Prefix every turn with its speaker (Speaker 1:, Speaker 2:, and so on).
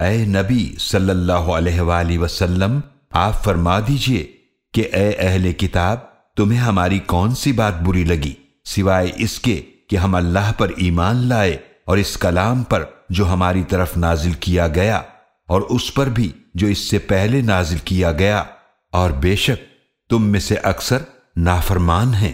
Speaker 1: اے نبی صلی اللہ علیہ وآلہ وسلم، آپ فرما دیجیے کہ اے اہل کتاب، تمہیں ہماری کون سی بات بری لگی؟ سوائے اس کے کہ ہم اللہ پر ایمان لائے اور اس کلام پر جو ہماری طرف نازل کیا گیا اور اس پر بھی جو اس سے پہلے نازل کیا گیا، اور بے شک تم میں سے اکثر نافرمان ہیں۔